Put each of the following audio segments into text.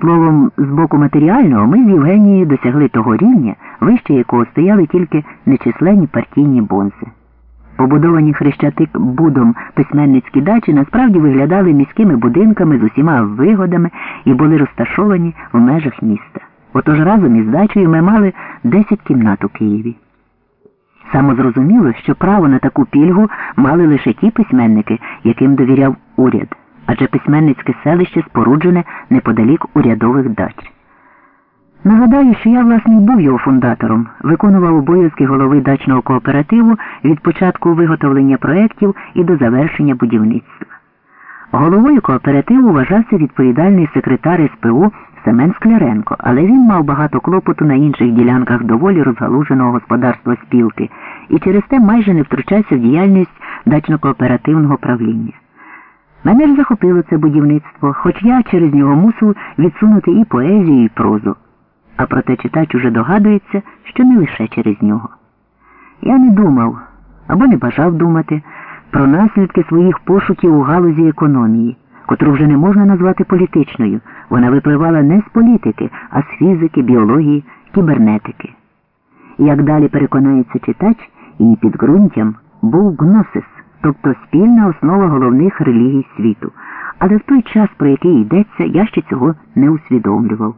Словом, з боку матеріального ми з Євгенією досягли того рівня, вище якого стояли тільки нечисленні партійні бонзи. Побудовані хрещатик будом письменницькі дачі насправді виглядали міськими будинками з усіма вигодами і були розташовані в межах міста. Отож разом із дачею ми мали 10 кімнат у Києві. Самозрозуміло, що право на таку пільгу мали лише ті письменники, яким довіряв уряд, адже письменницьке селище споруджене неподалік урядових дач. Нагадаю, що я, власне, був його фундатором, виконував обов'язки голови дачного кооперативу від початку виготовлення проєктів і до завершення будівництва. Головою кооперативу вважався відповідальний секретар СПУ Семен Скляренко, але він мав багато клопоту на інших ділянках доволі розгалуженого господарства спілки і через те майже не втручався в діяльність дачно-кооперативного правління. Мене ж захопило це будівництво, хоч я через нього мусив відсунути і поезію, і прозу. А проте читач уже догадується, що не лише через нього. Я не думав або не бажав думати про наслідки своїх пошуків у галузі економії, котру вже не можна назвати політичною. Вона випливала не з політики, а з фізики, біології, кібернетики. Як далі переконається читач, її підґрунтям був гносис, тобто спільна основа головних релігій світу. Але в той час, про який йдеться, я ще цього не усвідомлював.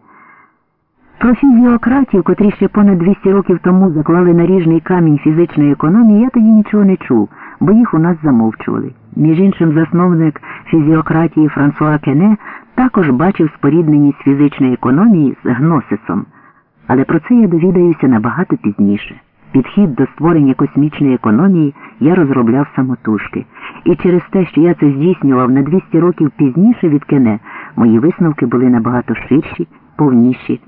Про фізіократів, котрі ще понад 200 років тому заклали наріжний камінь фізичної економії, я тоді нічого не чув, бо їх у нас замовчували. Між іншим, засновник фізіократії Франсуа Кене також бачив спорідненість фізичної економії з гносисом. Але про це я довідаюся набагато пізніше. Підхід до створення космічної економії я розробляв самотужки. І через те, що я це здійснював на 200 років пізніше від Кене, мої висновки були набагато ширші, повніші.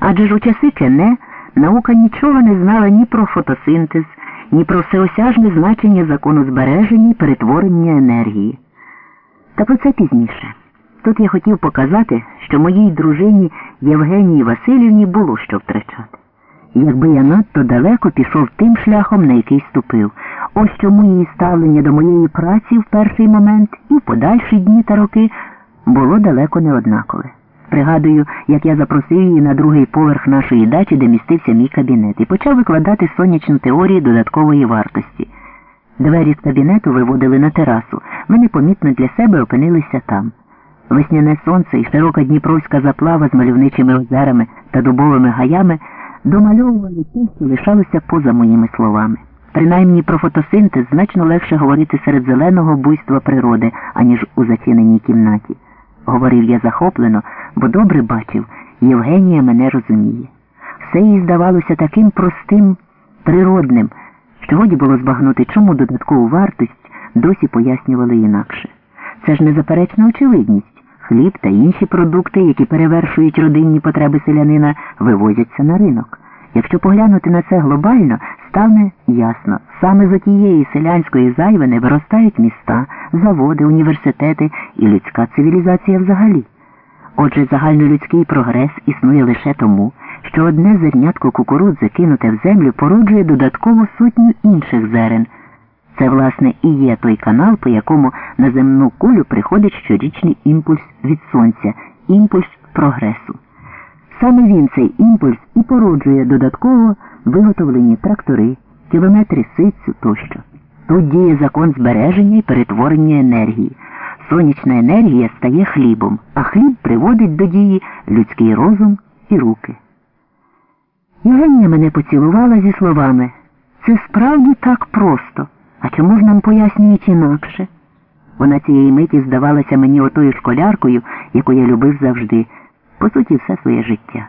Адже ж у часи Кене наука нічого не знала ні про фотосинтез, ні про всеосяжне значення закону збереження і перетворення енергії. Та про це пізніше. Тут я хотів показати, що моїй дружині Євгенії Васильівні було що втрачати. Якби я надто далеко пішов тим шляхом, на який ступив, ось чому її ставлення до моєї праці в перший момент і в подальші дні та роки було далеко не однакове. Пригадую, як я запросив її на другий поверх нашої дачі, де містився мій кабінет, і почав викладати сонячну теорію додаткової вартості. Двері з кабінету виводили на терасу. Ми непомітно для себе опинилися там. Весняне сонце і широка Дніпровська заплава з мальовничими озерами та дубовими гаями домальовували те, що лишалося поза моїми словами. Принаймні про фотосинтез значно легше говорити серед зеленого буйства природи, аніж у зачиненій кімнаті. Говорив я захоплено, бо добре бачив, Євгенія мене розуміє. Все їй здавалося таким простим, природним, що годі було збагнути, чому додаткову вартість досі пояснювали інакше. Це ж незаперечна очевидність. Хліб та інші продукти, які перевершують родинні потреби селянина, вивозяться на ринок. Якщо поглянути на це глобально, стане ясно, саме з отієї селянської зайвини виростають міста, заводи, університети і людська цивілізація взагалі. Отже, загальнолюдський прогрес існує лише тому, що одне зернятко кукурудзи, кинуте в землю, породжує додатково сотню інших зерен. Це, власне, і є той канал, по якому на земну кулю приходить щорічний імпульс від сонця, імпульс прогресу. Саме він цей імпульс і породжує додатково виготовлені трактори, кілометри ситцю тощо. Тут діє закон збереження і перетворення енергії. Сонячна енергія стає хлібом, а хліб приводить до дії людський розум і руки. Євгенія мене поцілувала зі словами це справді так просто. А чому ж нам пояснюють інакше? Вона цієї миті здавалася мені отою школяркою, яку я любив завжди, по суті, все своє життя.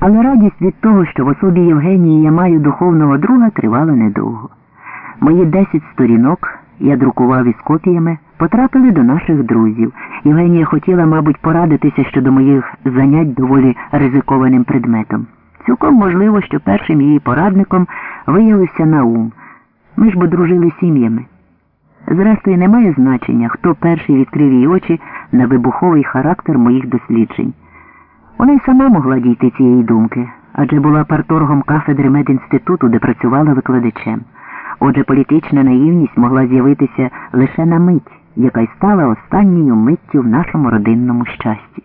Але радість від того, що в особі Євгенії я маю духовного друга, тривала недовго. Мої десять сторінок я друкував із копіями, потрапили до наших друзів. Євгенія хотіла, мабуть, порадитися щодо моїх занять доволі ризикованим предметом. Цілком можливо, що першим її порадником виявився Наум. Ми ж бо дружили сім'ями. Зрештою, немає значення, хто перший відкрив її очі на вибуховий характер моїх досліджень. Вона й сама могла дійти цієї думки, адже була парторгом кафедри медінституту, де працювала викладачем. Отже, політична наївність могла з'явитися лише на мить, яка й стала останньою миттю в нашому родинному щасті.